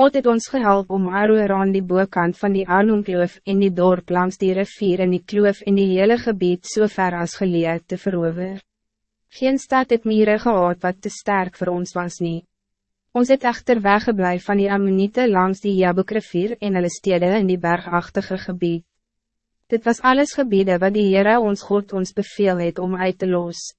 God het ons gehelp om Aroer aan die boekant van die Arnonkloof in die dorp langs die rivier en die kloof in die hele gebied so ver as geleerd te verover. Geen stad het mire gehad wat te sterk voor ons was nie. Ons het echter weggebleven van die Ammonite langs die Jabokrivier en hulle stede in die bergachtige gebied. Dit was alles gebieden wat die Heere ons God ons beveel het om uit te lossen.